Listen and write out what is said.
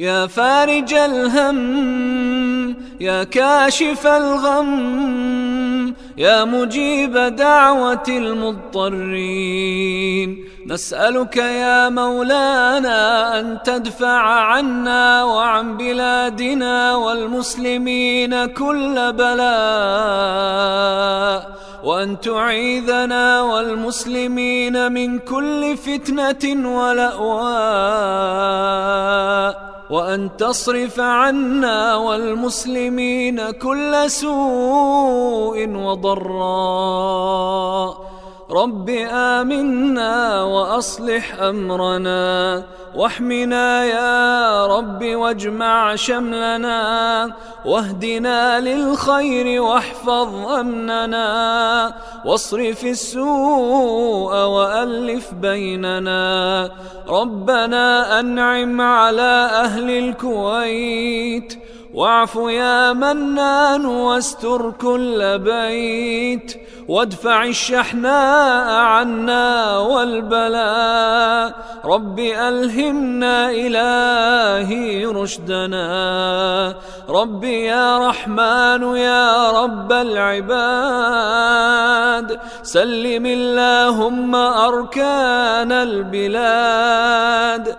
يا فارج الهم يا كاشف الغم يا مجيب دعوة المضطرين. نسألك يا مولانا أن تدفع عنا وعن بلادنا والمسلمين كل بلاء وأن تعيذنا والمسلمين من كل فتنة ولأواء وأن تصرف عنا والمسلمين كل سوء وضراء. رب آمنا وأصلح أمرنا واحمنا يا رب واجمع شملنا واهدنا للخير واحفظ أمننا واصرف السوء وألف بيننا ربنا أنعم على أهل الكويت واعف يا منان واستر كل بيت وادفع الشحناء عنا والبلاء. رب ألهمنا إلهي رشدنا. رب يا رحمن يا رب العباد سلم اللهم أركان البلاد.